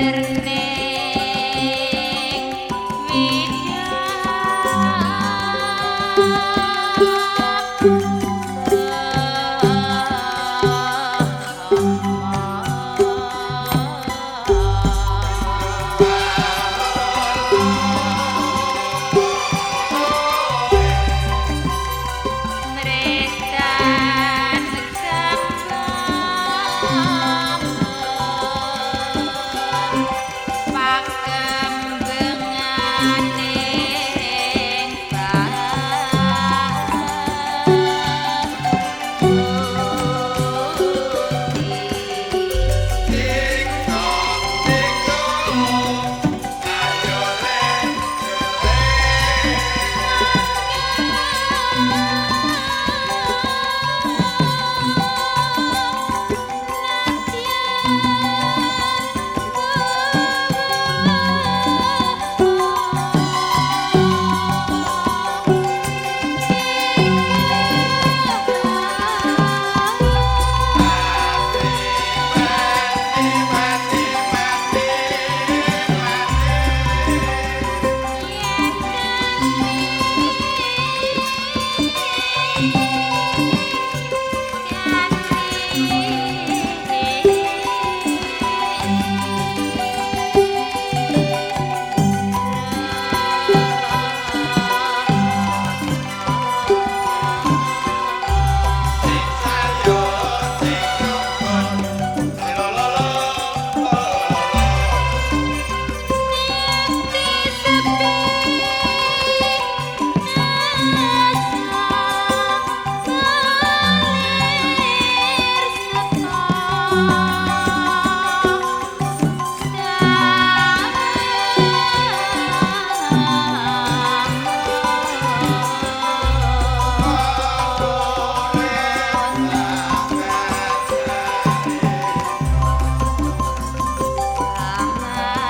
Verne.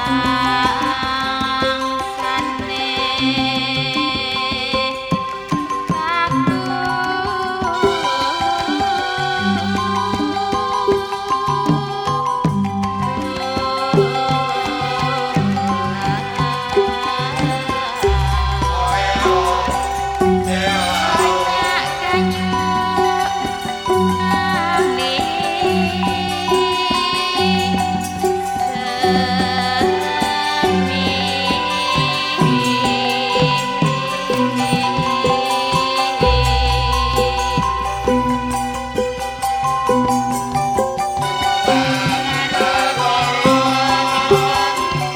Bye.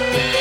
Yeah.